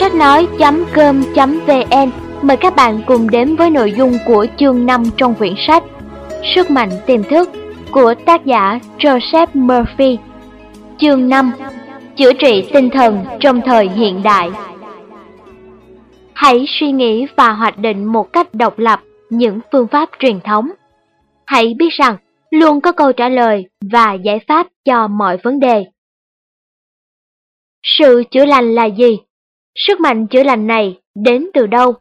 Sách nói.com.vn mời các bạn cùng đến với nội dung của chương 5 trong quyển sách Sức mạnh tiềm thức của tác giả Joseph Murphy. Chương 5 Chữa trị tinh thần trong thời hiện đại Hãy suy nghĩ và hoạch định một cách độc lập những phương pháp truyền thống. Hãy biết rằng luôn có câu trả lời và giải pháp cho mọi vấn đề. Sự chữa lành là gì? Sức mạnh chữa lành này đến từ đâu?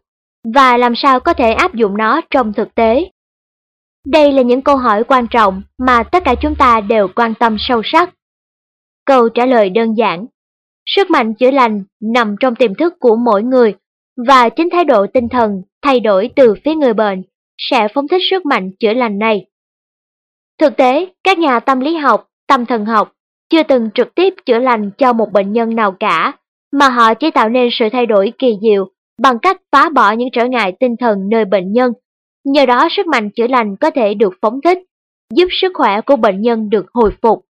Và làm sao có thể áp dụng nó trong thực tế? Đây là những câu hỏi quan trọng mà tất cả chúng ta đều quan tâm sâu sắc. Câu trả lời đơn giản. Sức mạnh chữa lành nằm trong tiềm thức của mỗi người và chính thái độ tinh thần thay đổi từ phía người bệnh sẽ phóng thích sức mạnh chữa lành này. Thực tế, các nhà tâm lý học, tâm thần học chưa từng trực tiếp chữa lành cho một bệnh nhân nào cả, mà họ chỉ tạo nên sự thay đổi kỳ diệu bằng cách phá bỏ những trở ngại tinh thần nơi bệnh nhân. Nhờ đó sức mạnh chữa lành có thể được phóng thích, giúp sức khỏe của bệnh nhân được hồi phục.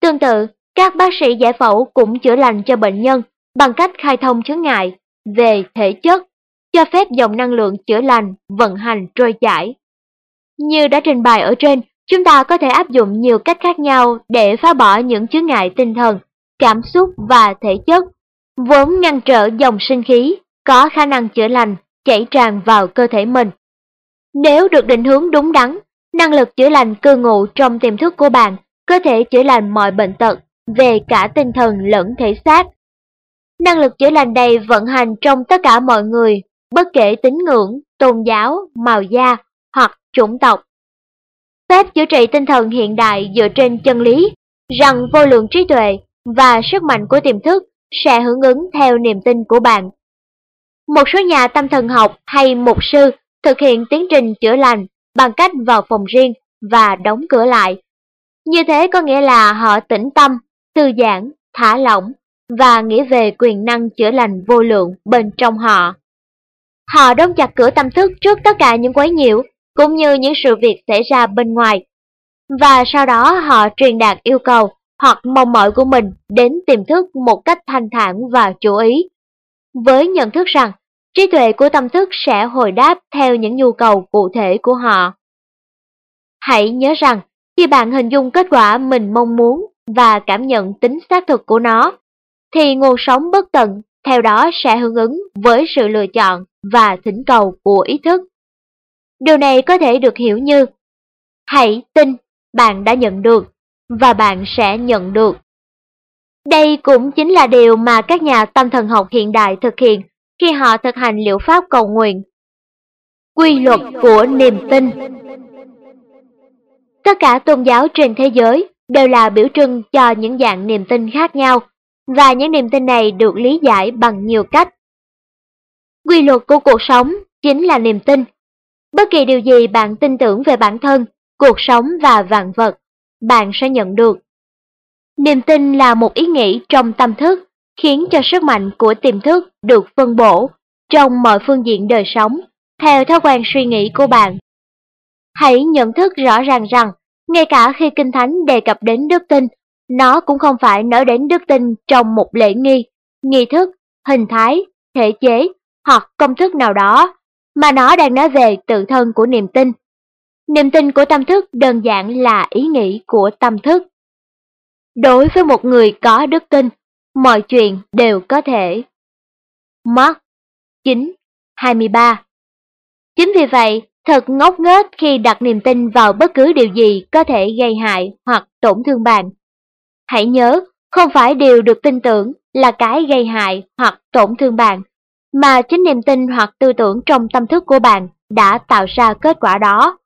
Tương tự, các bác sĩ giải phẫu cũng chữa lành cho bệnh nhân bằng cách khai thông chướng ngại về thể chất, cho phép dòng năng lượng chữa lành vận hành trôi chảy. Như đã trình bày ở trên, chúng ta có thể áp dụng nhiều cách khác nhau để phá bỏ những chướng ngại tinh thần, cảm xúc và thể chất, vốn ngăn trở dòng sinh khí có khả năng chữa lành chảy tràn vào cơ thể mình. Nếu được định hướng đúng đắn, năng lực chữa lành cư ngụ trong tiềm thức của bạn có thể chữa lành mọi bệnh tật về cả tinh thần lẫn thể xác. Năng lực chữa lành này vận hành trong tất cả mọi người, bất kể tín ngưỡng, tôn giáo, màu da hoặc chủng tộc. Phép chữa trị tinh thần hiện đại dựa trên chân lý rằng vô lượng trí tuệ và sức mạnh của tiềm thức sẽ hưởng ứng theo niềm tin của bạn. Một số nhà tâm thần học hay mục sư thực hiện tiến trình chữa lành bằng cách vào phòng riêng và đóng cửa lại. Như thế có nghĩa là họ tĩnh tâm, thư giãn, thả lỏng và nghĩ về quyền năng chữa lành vô lượng bên trong họ. Họ đóng chặt cửa tâm thức trước tất cả những quấy nhiễu cũng như những sự việc xảy ra bên ngoài. Và sau đó họ truyền đạt yêu cầu hoặc mong mỏi của mình đến tiềm thức một cách thanh thản và chú ý. Với nhận thức rằng trí tuệ của tâm thức sẽ hồi đáp theo những nhu cầu cụ thể của họ. Hãy nhớ rằng, khi bạn hình dung kết quả mình mong muốn và cảm nhận tính xác thực của nó, thì nguồn sống bất tận theo đó sẽ hưởng ứng với sự lựa chọn và thỉnh cầu của ý thức. Điều này có thể được hiểu như Hãy tin bạn đã nhận được và bạn sẽ nhận được. Đây cũng chính là điều mà các nhà tâm thần học hiện đại thực hiện khi họ thực hành liệu pháp cầu nguyện. Quy luật của niềm tin Tất cả tôn giáo trên thế giới đều là biểu trưng cho những dạng niềm tin khác nhau, và những niềm tin này được lý giải bằng nhiều cách. Quy luật của cuộc sống chính là niềm tin. Bất kỳ điều gì bạn tin tưởng về bản thân, cuộc sống và vạn vật, bạn sẽ nhận được. Niềm tin là một ý nghĩ trong tâm thức, khiến cho sức mạnh của tiềm thức được phân bổ trong mọi phương diện đời sống, theo thói quen suy nghĩ của bạn. Hãy nhận thức rõ ràng rằng, ngay cả khi Kinh Thánh đề cập đến đức tin, nó cũng không phải nói đến đức tin trong một lễ nghi, nghi thức, hình thái, thể chế hoặc công thức nào đó, mà nó đang nói về tự thân của niềm tin. Niềm tin của tâm thức đơn giản là ý nghĩ của tâm thức. Đối với một người có đức tin, mọi chuyện đều có thể. Mark 9, 23 Chính vì vậy, thật ngốc nghếch khi đặt niềm tin vào bất cứ điều gì có thể gây hại hoặc tổn thương bạn. Hãy nhớ, không phải điều được tin tưởng là cái gây hại hoặc tổn thương bạn, mà chính niềm tin hoặc tư tưởng trong tâm thức của bạn đã tạo ra kết quả đó.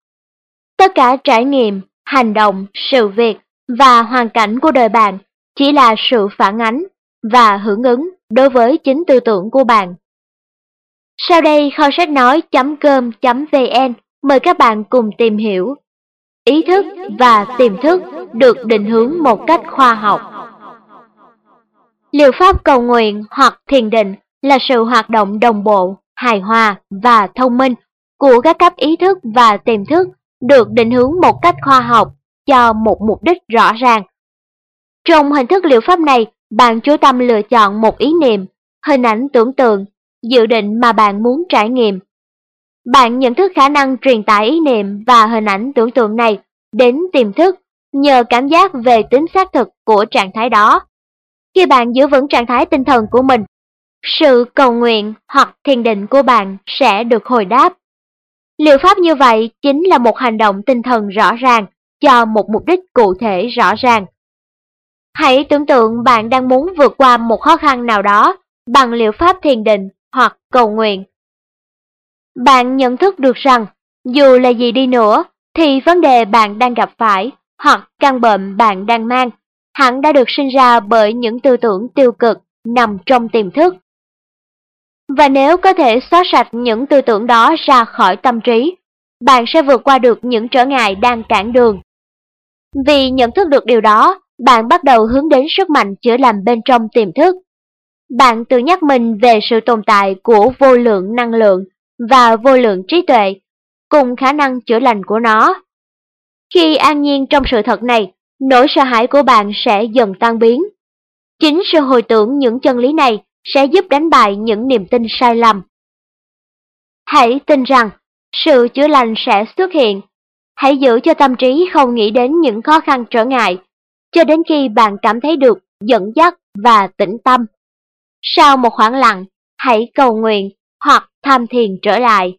Tất cả trải nghiệm, hành động, sự việc và hoàn cảnh của đời bạn chỉ là sự phản ánh và hưởng ứng đối với chính tư tưởng của bạn. Sau đây kho sách nói.com.vn mời các bạn cùng tìm hiểu ý thức và tiềm thức được định hướng một cách khoa học. Liệu pháp cầu nguyện hoặc thiền định là sự hoạt động đồng bộ, hài hòa và thông minh của các cấp ý thức và tiềm thức được định hướng một cách khoa học cho một mục đích rõ ràng. Trong hình thức liệu pháp này, bạn chú tâm lựa chọn một ý niệm, hình ảnh tưởng tượng, dự định mà bạn muốn trải nghiệm. Bạn nhận thức khả năng truyền tải ý niệm và hình ảnh tưởng tượng này đến tiềm thức nhờ cảm giác về tính xác thực của trạng thái đó. Khi bạn giữ vững trạng thái tinh thần của mình, sự cầu nguyện hoặc thiền định của bạn sẽ được hồi đáp. Liệu pháp như vậy chính là một hành động tinh thần rõ ràng cho một mục đích cụ thể rõ ràng. Hãy tưởng tượng bạn đang muốn vượt qua một khó khăn nào đó bằng liệu pháp thiền định hoặc cầu nguyện. Bạn nhận thức được rằng, dù là gì đi nữa, thì vấn đề bạn đang gặp phải hoặc căn bệnh bạn đang mang hẳn đã được sinh ra bởi những tư tưởng tiêu cực nằm trong tiềm thức. Và nếu có thể xóa sạch những tư tưởng đó ra khỏi tâm trí, bạn sẽ vượt qua được những trở ngại đang cản đường. Vì nhận thức được điều đó, bạn bắt đầu hướng đến sức mạnh chữa lành bên trong tiềm thức. Bạn tự nhắc mình về sự tồn tại của vô lượng năng lượng và vô lượng trí tuệ, cùng khả năng chữa lành của nó. Khi an nhiên trong sự thật này, nỗi sợ hãi của bạn sẽ dần tan biến. Chính sự hồi tưởng những chân lý này sẽ giúp đánh bại những niềm tin sai lầm. Hãy tin rằng sự chữa lành sẽ xuất hiện. Hãy giữ cho tâm trí không nghĩ đến những khó khăn trở ngại, cho đến khi bạn cảm thấy được dẫn dắt và tĩnh tâm. Sau một khoảng lặng, hãy cầu nguyện hoặc tham thiền trở lại.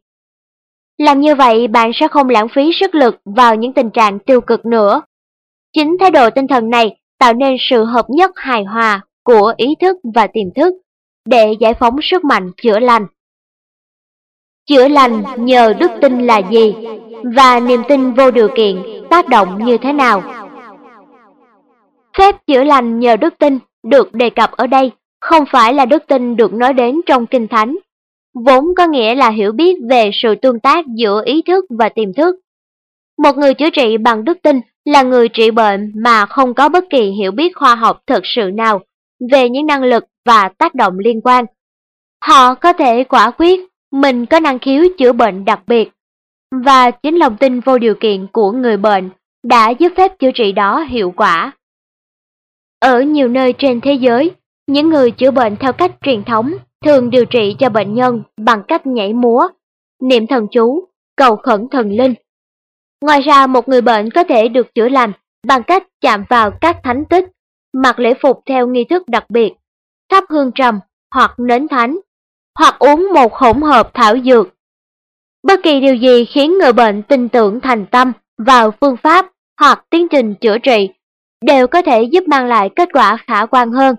Làm như vậy bạn sẽ không lãng phí sức lực vào những tình trạng tiêu cực nữa. Chính thái độ tinh thần này tạo nên sự hợp nhất hài hòa của ý thức và tiềm thức để giải phóng sức mạnh chữa lành. Chữa lành nhờ đức tin là gì và niềm tin vô điều kiện tác động như thế nào? Phép chữa lành nhờ đức tin được đề cập ở đây không phải là đức tin được nói đến trong Kinh Thánh, vốn có nghĩa là hiểu biết về sự tương tác giữa ý thức và tiềm thức. Một người chữa trị bằng đức tin là người trị bệnh mà không có bất kỳ hiểu biết khoa học thực sự nào về những năng lực và tác động liên quan. Họ có thể quả quyết mình có năng khiếu chữa bệnh đặc biệt, và chính lòng tin vô điều kiện của người bệnh đã giúp phép chữa trị đó hiệu quả. Ở nhiều nơi trên thế giới, những người chữa bệnh theo cách truyền thống thường điều trị cho bệnh nhân bằng cách nhảy múa, niệm thần chú, cầu khẩn thần linh. Ngoài ra một người bệnh có thể được chữa lành bằng cách chạm vào các thánh tích, mặc lễ phục theo nghi thức đặc biệt, thắp hương trầm hoặc nến thánh, hoặc uống một hỗn hợp thảo dược. Bất kỳ điều gì khiến người bệnh tin tưởng thành tâm vào phương pháp hoặc tiến trình chữa trị đều có thể giúp mang lại kết quả khả quan hơn.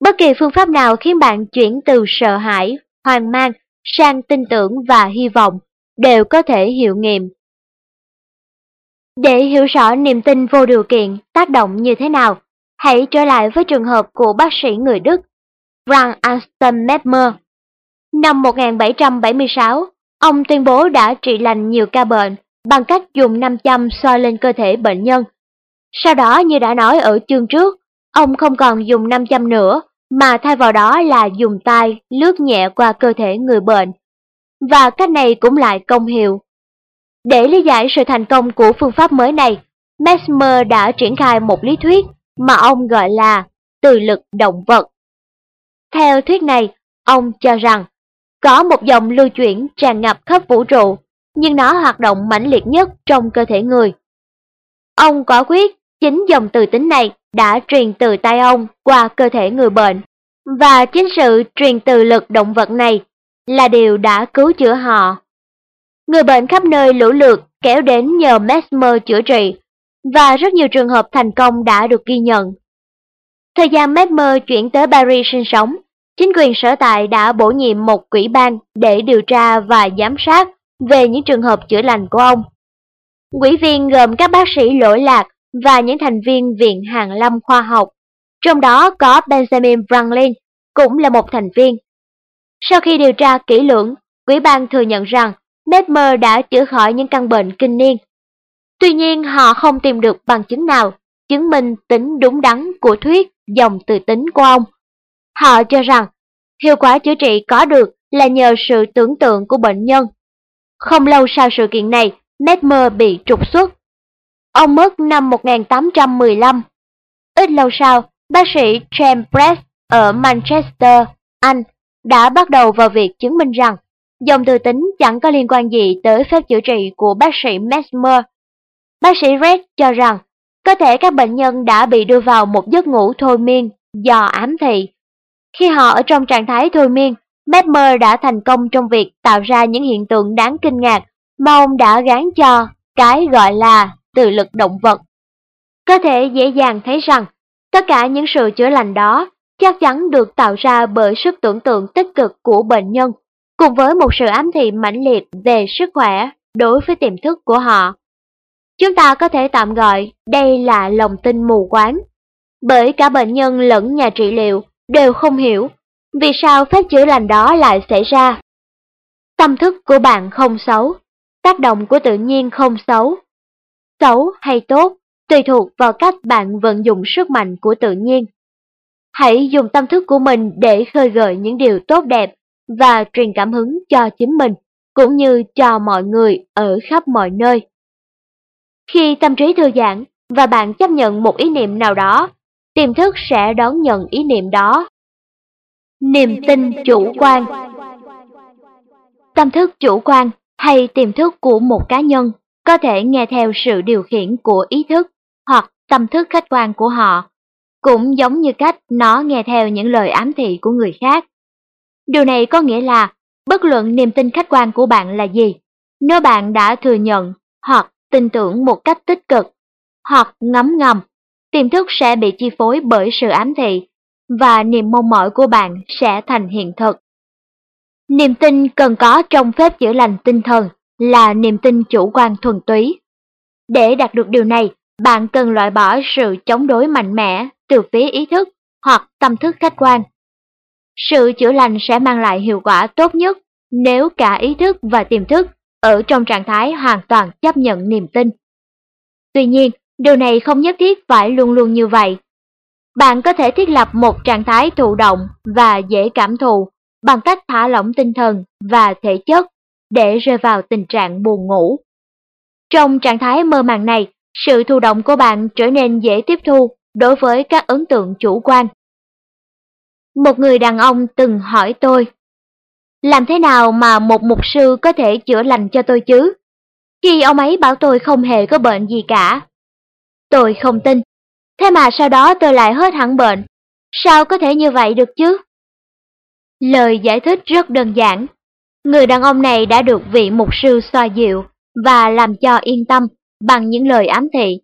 Bất kỳ phương pháp nào khiến bạn chuyển từ sợ hãi, hoang mang sang tin tưởng và hy vọng đều có thể hiệu nghiệm. Để hiểu rõ niềm tin vô điều kiện tác động như thế nào, hãy trở lại với trường hợp của bác sĩ người Đức Frank Aston Mesmer. Năm 1776, ông tuyên bố đã trị lành nhiều ca bệnh bằng cách dùng nam châm soi lên cơ thể bệnh nhân. Sau đó như đã nói ở chương trước, ông không còn dùng nam châm nữa mà thay vào đó là dùng tay lướt nhẹ qua cơ thể người bệnh. Và cách này cũng lại công hiệu. Để lý giải sự thành công của phương pháp mới này, Mesmer đã triển khai một lý thuyết mà ông gọi là từ lực động vật. Theo thuyết này, ông cho rằng có một dòng lưu chuyển tràn ngập khắp vũ trụ, nhưng nó hoạt động mãnh liệt nhất trong cơ thể người. Ông quả quyết chính dòng từ tính này đã truyền từ tay ông qua cơ thể người bệnh, và chính sự truyền từ lực động vật này là điều đã cứu chữa họ. Người bệnh khắp nơi lũ lượt kéo đến nhờ Mesmer chữa trị, và rất nhiều trường hợp thành công đã được ghi nhận. Thời gian Mesmer chuyển tới Paris sinh sống, chính quyền sở tại đã bổ nhiệm một quỹ ban để điều tra và giám sát về những trường hợp chữa lành của ông. Quỹ viên gồm các bác sĩ lỗi lạc và những thành viên Viện Hàn Lâm Khoa học, trong đó có Benjamin Franklin, cũng là một thành viên. Sau khi điều tra kỹ lưỡng, quỹ ban thừa nhận rằng Mesmer đã chữa khỏi những căn bệnh kinh niên. Tuy nhiên họ không tìm được bằng chứng nào chứng minh tính đúng đắn của thuyết dòng từ tính của ông. Họ cho rằng hiệu quả chữa trị có được là nhờ sự tưởng tượng của bệnh nhân. Không lâu sau sự kiện này, Mesmer bị trục xuất. Ông mất năm 1815. Ít lâu sau, bác sĩ James Brett ở Manchester, Anh đã bắt đầu vào việc chứng minh rằng dòng từ tính chẳng có liên quan gì tới phép chữa trị của bác sĩ Mesmer. Bác sĩ Red cho rằng có thể các bệnh nhân đã bị đưa vào một giấc ngủ thôi miên do ám thị. Khi họ ở trong trạng thái thôi miên, Mesmer đã thành công trong việc tạo ra những hiện tượng đáng kinh ngạc mà ông đã gán cho cái gọi là từ lực động vật. Có thể dễ dàng thấy rằng tất cả những sự chữa lành đó chắc chắn được tạo ra bởi sức tưởng tượng tích cực của bệnh nhân, cùng với một sự ám thị mãnh liệt về sức khỏe đối với tiềm thức của họ. Chúng ta có thể tạm gọi đây là lòng tin mù quáng, bởi cả bệnh nhân lẫn nhà trị liệu đều không hiểu vì sao phép chữa lành đó lại xảy ra. Tâm thức của bạn không xấu, tác động của tự nhiên không xấu. Xấu hay tốt tùy thuộc vào cách bạn vận dụng sức mạnh của tự nhiên. Hãy dùng tâm thức của mình để khơi gợi những điều tốt đẹp và truyền cảm hứng cho chính mình, cũng như cho mọi người ở khắp mọi nơi. Khi tâm trí thư giãn và bạn chấp nhận một ý niệm nào đó, tiềm thức sẽ đón nhận ý niệm đó. Niềm tin chủ quan Tâm thức chủ quan hay tiềm thức của một cá nhân có thể nghe theo sự điều khiển của ý thức hoặc tâm thức khách quan của họ, cũng giống như cách nó nghe theo những lời ám thị của người khác. Điều này có nghĩa là, bất luận niềm tin khách quan của bạn là gì, nếu bạn đã thừa nhận hoặc tin tưởng một cách tích cực, hoặc ngấm ngầm, tiềm thức sẽ bị chi phối bởi sự ám thị, và niềm mong mỏi của bạn sẽ thành hiện thực. Niềm tin cần có trong phép chữa lành tinh thần là niềm tin chủ quan thuần túy. Để đạt được điều này, bạn cần loại bỏ sự chống đối mạnh mẽ từ phía ý thức hoặc tâm thức khách quan. Sự chữa lành sẽ mang lại hiệu quả tốt nhất nếu cả ý thức và tiềm thức ở trong trạng thái hoàn toàn chấp nhận niềm tin. Tuy nhiên, điều này không nhất thiết phải luôn luôn như vậy. Bạn có thể thiết lập một trạng thái thụ động và dễ cảm thụ bằng cách thả lỏng tinh thần và thể chất để rơi vào tình trạng buồn ngủ. Trong trạng thái mơ màng này, sự thụ động của bạn trở nên dễ tiếp thu đối với các ấn tượng chủ quan. Một người đàn ông từng hỏi tôi, làm thế nào mà một mục sư có thể chữa lành cho tôi chứ? Khi ông ấy bảo tôi không hề có bệnh gì cả. Tôi không tin, thế mà sau đó tôi lại hết hẳn bệnh. Sao có thể như vậy được chứ? Lời giải thích rất đơn giản. Người đàn ông này đã được vị mục sư xoa dịu và làm cho yên tâm bằng những lời ám thị.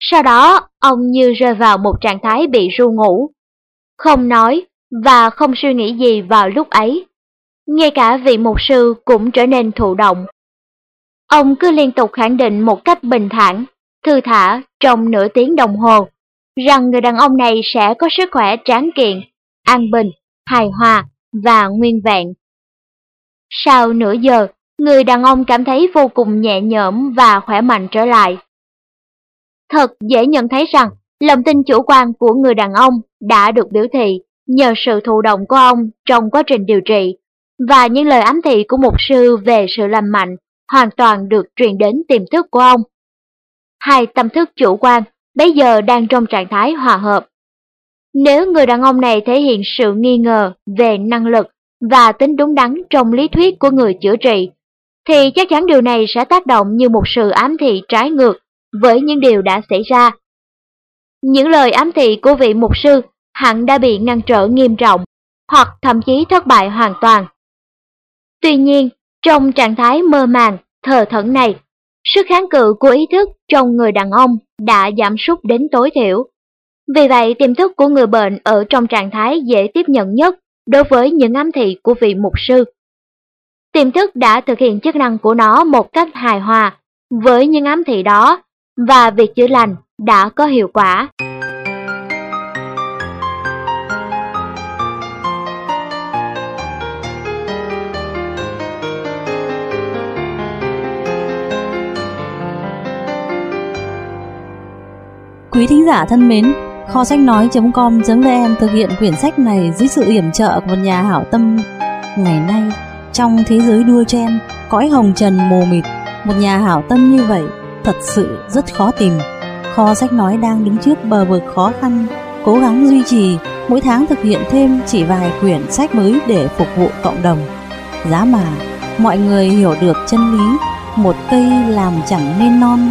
Sau đó, ông như rơi vào một trạng thái bị ru ngủ. Không nói và không suy nghĩ gì vào lúc ấy. Ngay cả vị mục sư cũng trở nên thụ động. Ông cứ liên tục khẳng định một cách bình thản, thư thả trong nửa tiếng đồng hồ, rằng người đàn ông này sẽ có sức khỏe tráng kiện, an bình, hài hòa và nguyên vẹn. Sau nửa giờ, người đàn ông cảm thấy vô cùng nhẹ nhõm và khỏe mạnh trở lại. Thật dễ nhận thấy rằng lòng tin chủ quan của người đàn ông đã được biểu thị nhờ sự thụ động của ông trong quá trình điều trị và những lời ám thị của mục sư về sự lành mạnh hoàn toàn được truyền đến tiềm thức của ông. Hai tâm thức chủ quan bây giờ đang trong trạng thái hòa hợp. Nếu người đàn ông này thể hiện sự nghi ngờ về năng lực và tính đúng đắn trong lý thuyết của người chữa trị, thì chắc chắn điều này sẽ tác động như một sự ám thị trái ngược với những điều đã xảy ra. Những lời ám thị của vị mục sư hẳn đã bị ngăn trở nghiêm trọng, hoặc thậm chí thất bại hoàn toàn. Tuy nhiên, trong trạng thái mơ màng, thờ thẫn này, sức kháng cự của ý thức trong người đàn ông đã giảm sút đến tối thiểu. Vì vậy, tiềm thức của người bệnh ở trong trạng thái dễ tiếp nhận nhất đối với những ám thị của vị mục sư. Tiềm thức đã thực hiện chức năng của nó một cách hài hòa với những ám thị đó và việc chữa lành đã có hiệu quả. Quý thính giả thân mến, kho sách nói.com.vn thực hiện quyển sách này dưới sự yểm trợ của một nhà hảo tâm. Ngày nay, trong thế giới đua chen, cõi hồng trần mù mịt, một nhà hảo tâm như vậy thật sự rất khó tìm. Kho sách nói đang đứng trước bờ vực khó khăn, cố gắng duy trì mỗi tháng thực hiện thêm chỉ vài quyển sách mới để phục vụ cộng đồng. Giá mà mọi người hiểu được chân lý, một cây làm chẳng nên non,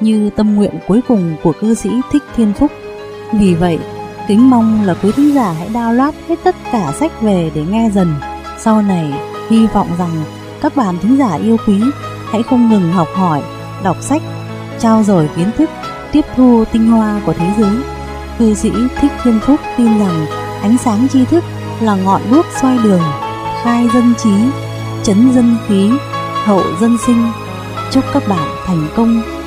như tâm nguyện cuối cùng của cư sĩ Thích Thiên Phúc. Vì vậy, kính mong là quý thính giả hãy download hết tất cả sách về để nghe dần. Sau này, hy vọng rằng các bạn thính giả yêu quý hãy không ngừng học hỏi, đọc sách, trao dồi kiến thức, tiếp thu tinh hoa của thế giới. Cư sĩ Thích Thiên Phúc tin rằng ánh sáng tri thức là ngọn đuốc soi đường, khai dân trí, chấn dân khí, hậu dân sinh. Chúc các bạn thành công,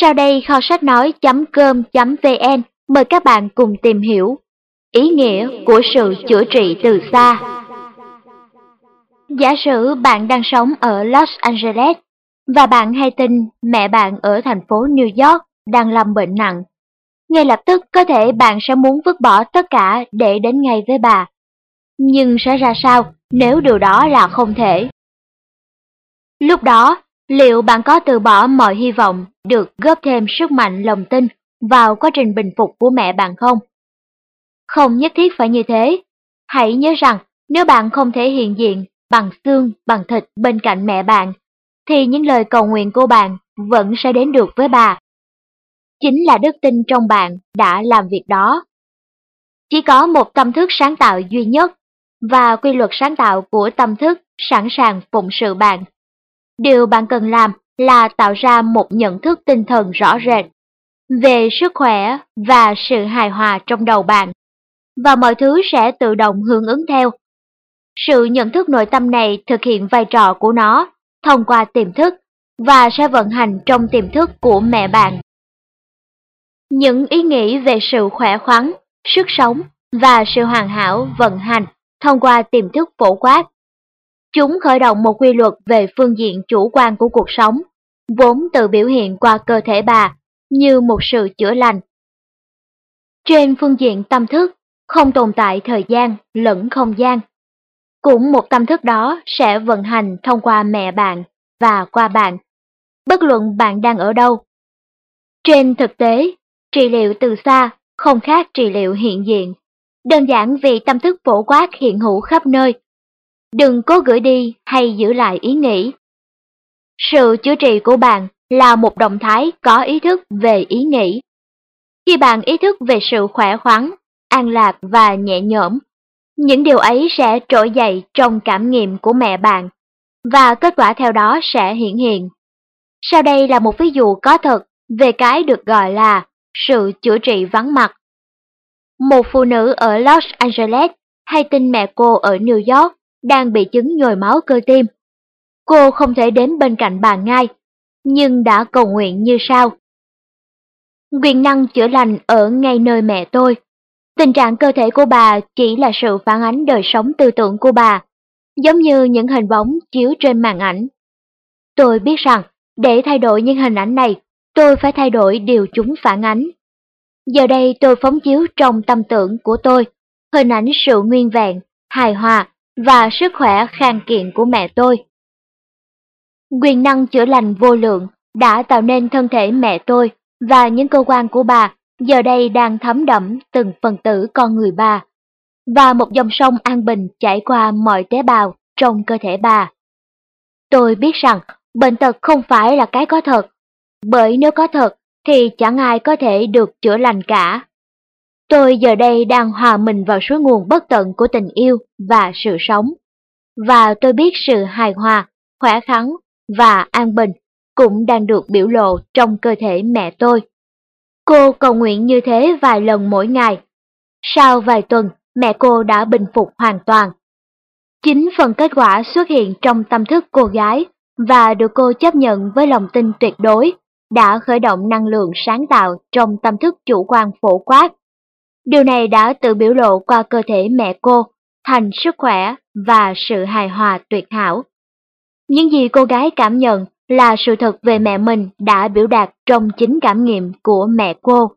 Sau đây kho sách nói.com.vn mời các bạn cùng tìm hiểu ý nghĩa của sự chữa trị từ xa. Giả sử bạn đang sống ở Los Angeles và bạn hay tin mẹ bạn ở thành phố New York đang lâm bệnh nặng. Ngay lập tức có thể bạn sẽ muốn vứt bỏ tất cả để đến ngay với bà. Nhưng sẽ ra sao nếu điều đó là không thể? Lúc đó, liệu bạn có từ bỏ mọi hy vọng được góp thêm sức mạnh lòng tin vào quá trình bình phục của mẹ bạn không? Không nhất thiết phải như thế. Hãy nhớ rằng nếu bạn không thể hiện diện bằng xương, bằng thịt bên cạnh mẹ bạn, thì những lời cầu nguyện của bạn vẫn sẽ đến được với bà chính là đức tin trong bạn đã làm việc đó. Chỉ có một tâm thức sáng tạo duy nhất, và quy luật sáng tạo của tâm thức sẵn sàng phụng sự bạn. Điều bạn cần làm là tạo ra một nhận thức tinh thần rõ rệt về sức khỏe và sự hài hòa trong đầu bạn, và mọi thứ sẽ tự động hưởng ứng theo. Sự nhận thức nội tâm này thực hiện vai trò của nó thông qua tiềm thức và sẽ vận hành trong tiềm thức của mẹ bạn. Những ý nghĩ về sự khỏe khoắn, sức sống và sự hoàn hảo vận hành thông qua tiềm thức phổ quát. Chúng khởi động một quy luật về phương diện chủ quan của cuộc sống, vốn tự biểu hiện qua cơ thể bà như một sự chữa lành. Trên phương diện tâm thức, không tồn tại thời gian lẫn không gian. Cũng một tâm thức đó sẽ vận hành thông qua mẹ bạn và qua bạn, bất luận bạn đang ở đâu. Trên thực tế, Trị liệu từ xa không khác trị liệu hiện diện, đơn giản vì tâm thức phổ quát hiện hữu khắp nơi. Đừng cố gửi đi hay giữ lại ý nghĩ. Sự chữa trị của bạn là một động thái có ý thức về ý nghĩ. Khi bạn ý thức về sự khỏe khoắn, an lạc và nhẹ nhõm, những điều ấy sẽ trỗi dậy trong cảm nghiệm của mẹ bạn, và kết quả theo đó sẽ hiển hiện. Sau đây là một ví dụ có thật về cái được gọi là sự chữa trị vắng mặt. Một phụ nữ ở Los Angeles hay tin mẹ cô ở New York đang bị chứng nhồi máu cơ tim. Cô không thể đến bên cạnh bà ngay, nhưng đã cầu nguyện như sau. Quyền năng chữa lành ở ngay nơi mẹ tôi. Tình trạng cơ thể của bà chỉ là sự phản ánh đời sống tư tưởng của bà, giống như những hình bóng chiếu trên màn ảnh. Tôi biết rằng, để thay đổi những hình ảnh này, tôi phải thay đổi điều chúng phản ánh. Giờ đây tôi phóng chiếu trong tâm tưởng của tôi hình ảnh sự nguyên vẹn, hài hòa và sức khỏe khang kiện của mẹ tôi. Quyền năng chữa lành vô lượng đã tạo nên thân thể mẹ tôi và những cơ quan của bà giờ đây đang thấm đẫm từng phần tử con người bà. Và một dòng sông an bình chảy qua mọi tế bào trong cơ thể bà. Tôi biết rằng bệnh tật không phải là cái có thật, bởi nếu có thật thì chẳng ai có thể được chữa lành cả. Tôi giờ đây đang hòa mình vào suối nguồn bất tận của tình yêu và sự sống. Và tôi biết sự hài hòa, khỏe khoắn và an bình cũng đang được biểu lộ trong cơ thể mẹ tôi. Cô cầu nguyện như thế vài lần mỗi ngày. Sau vài tuần, mẹ cô đã bình phục hoàn toàn. Chính phần kết quả xuất hiện trong tâm thức cô gái và được cô chấp nhận với lòng tin tuyệt đối đã khởi động năng lượng sáng tạo trong tâm thức chủ quan phổ quát. Điều này đã tự biểu lộ qua cơ thể mẹ cô thành sức khỏe và sự hài hòa tuyệt hảo. Những gì cô gái cảm nhận là sự thật về mẹ mình đã biểu đạt trong chính cảm nghiệm của mẹ cô.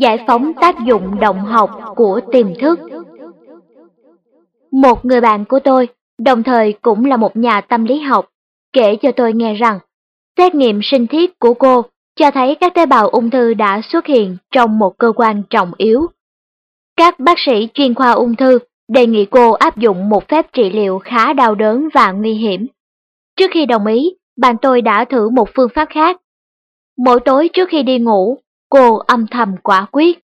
Giải phóng tác dụng động học của tiềm thức Một người bạn của tôi, đồng thời cũng là một nhà tâm lý học, kể cho tôi nghe rằng xét nghiệm sinh thiết của cô cho thấy các tế bào ung thư đã xuất hiện trong một cơ quan trọng yếu. Các bác sĩ chuyên khoa ung thư đề nghị cô áp dụng một phép trị liệu khá đau đớn và nguy hiểm. Trước khi đồng ý, bạn tôi đã thử một phương pháp khác. Mỗi tối trước khi đi ngủ, cô âm thầm quả quyết.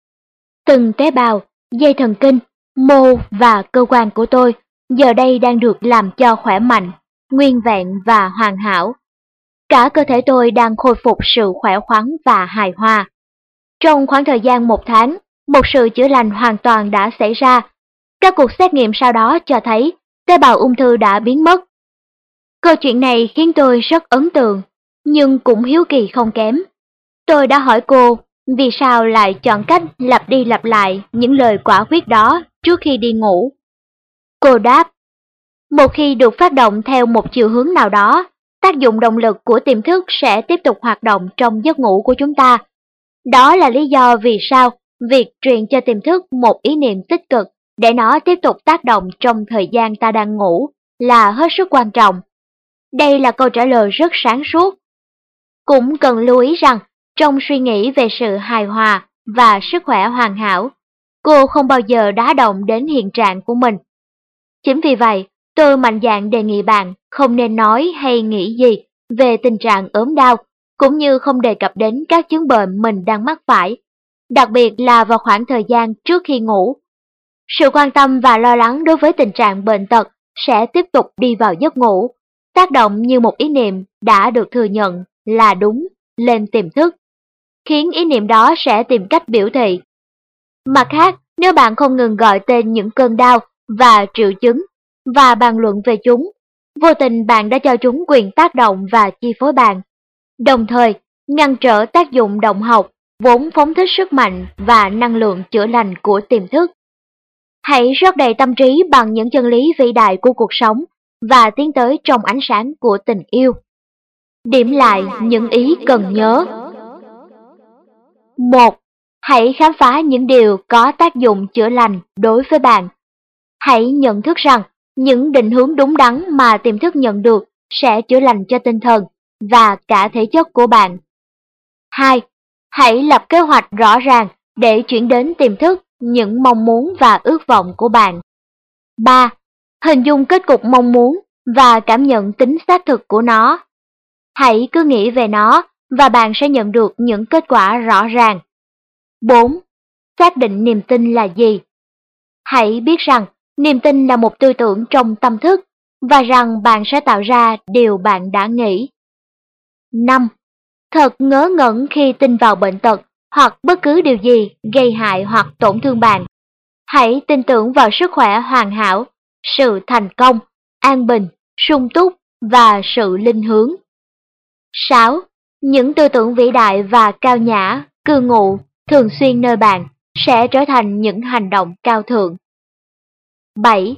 Từng tế bào, dây thần kinh, mô và cơ quan của tôi giờ đây đang được làm cho khỏe mạnh, nguyên vẹn và hoàn hảo. Cả cơ thể tôi đang khôi phục sự khỏe khoắn và hài hòa. Trong khoảng thời gian một tháng, một sự chữa lành hoàn toàn đã xảy ra. Các cuộc xét nghiệm sau đó cho thấy tế bào ung thư đã biến mất. Câu chuyện này khiến tôi rất ấn tượng, nhưng cũng hiếu kỳ không kém. Tôi đã hỏi cô vì sao lại chọn cách lặp đi lặp lại những lời quả quyết đó trước khi đi ngủ. Cô đáp, một khi được phát động theo một chiều hướng nào đó, tác dụng động lực của tiềm thức sẽ tiếp tục hoạt động trong giấc ngủ của chúng ta. Đó là lý do vì sao việc truyền cho tiềm thức một ý niệm tích cực để nó tiếp tục tác động trong thời gian ta đang ngủ là hết sức quan trọng. Đây là câu trả lời rất sáng suốt. Cũng cần lưu ý rằng, trong suy nghĩ về sự hài hòa và sức khỏe hoàn hảo, cô không bao giờ đá động đến hiện trạng của mình. Chính vì vậy, tôi mạnh dạn đề nghị bạn không nên nói hay nghĩ gì về tình trạng ốm đau, cũng như không đề cập đến các chứng bệnh mình đang mắc phải, đặc biệt là vào khoảng thời gian trước khi ngủ. Sự quan tâm và lo lắng đối với tình trạng bệnh tật sẽ tiếp tục đi vào giấc ngủ, tác động như một ý niệm đã được thừa nhận là đúng lên tiềm thức, khiến ý niệm đó sẽ tìm cách biểu thị. Mặt khác, nếu bạn không ngừng gọi tên những cơn đau và triệu chứng và bàn luận về chúng, vô tình bạn đã cho chúng quyền tác động và chi phối bạn, đồng thời ngăn trở tác dụng động học vốn phóng thích sức mạnh và năng lượng chữa lành của tiềm thức. Hãy rót đầy tâm trí bằng những chân lý vĩ đại của cuộc sống và tiến tới trong ánh sáng của tình yêu. Điểm lại những ý cần nhớ. 1. Hãy khám phá những điều có tác dụng chữa lành đối với bạn. Hãy nhận thức rằng những định hướng đúng đắn mà tiềm thức nhận được sẽ chữa lành cho tinh thần và cả thể chất của bạn. 2. Hãy lập kế hoạch rõ ràng để chuyển đến tiềm thức những mong muốn và ước vọng của bạn. 3. Hình dung kết cục mong muốn và cảm nhận tính xác thực của nó. Hãy cứ nghĩ về nó và bạn sẽ nhận được những kết quả rõ ràng. 4. Xác định niềm tin là gì? Hãy biết rằng niềm tin là một tư tưởng trong tâm thức và rằng bạn sẽ tạo ra điều bạn đã nghĩ. 5. Thật ngớ ngẩn khi tin vào bệnh tật hoặc bất cứ điều gì gây hại hoặc tổn thương bạn. Hãy tin tưởng vào sức khỏe hoàn hảo, sự thành công, an bình, sung túc và sự linh hướng. 6. Những tư tưởng vĩ đại và cao nhã, cư ngụ, thường xuyên nơi bạn sẽ trở thành những hành động cao thượng. 7.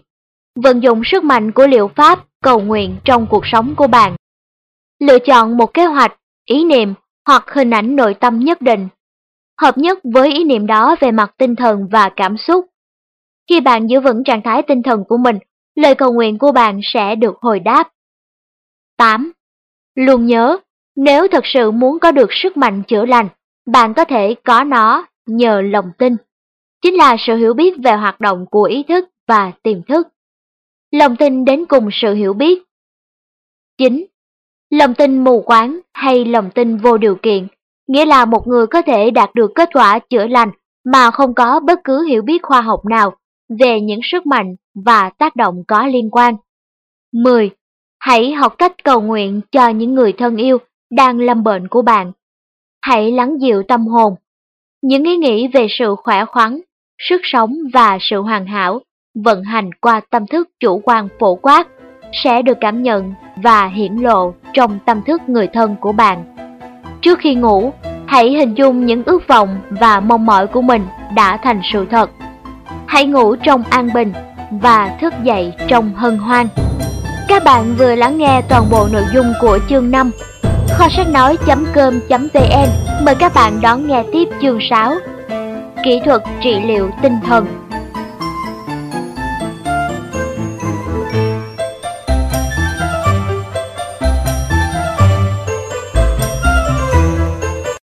Vận dụng sức mạnh của liệu pháp cầu nguyện trong cuộc sống của bạn. Lựa chọn một kế hoạch, ý niệm hoặc hình ảnh nội tâm nhất định, hợp nhất với ý niệm đó về mặt tinh thần và cảm xúc. Khi bạn giữ vững trạng thái tinh thần của mình, lời cầu nguyện của bạn sẽ được hồi đáp. 8. Luôn nhớ, nếu thật sự muốn có được sức mạnh chữa lành, bạn có thể có nó nhờ lòng tin. Chính là sự hiểu biết về hoạt động của ý thức và tiềm thức. Lòng tin đến cùng sự hiểu biết. 9. Lòng tin mù quáng hay lòng tin vô điều kiện, nghĩa là một người có thể đạt được kết quả chữa lành mà không có bất cứ hiểu biết khoa học nào về những sức mạnh và tác động có liên quan. 10. Hãy học cách cầu nguyện cho những người thân yêu đang lâm bệnh của bạn. Hãy lắng dịu tâm hồn. Những ý nghĩ về sự khỏe khoắn, sức sống và sự hoàn hảo vận hành qua tâm thức chủ quan phổ quát sẽ được cảm nhận và hiển lộ trong tâm thức người thân của bạn. Trước khi ngủ, hãy hình dung những ước vọng và mong mỏi của mình đã thành sự thật. Hãy ngủ trong an bình và thức dậy trong hân hoan. Các bạn vừa lắng nghe toàn bộ nội dung của chương 5. Kho sách nói.com.vn mời các bạn đón nghe tiếp chương 6. Kỹ thuật trị liệu tinh thần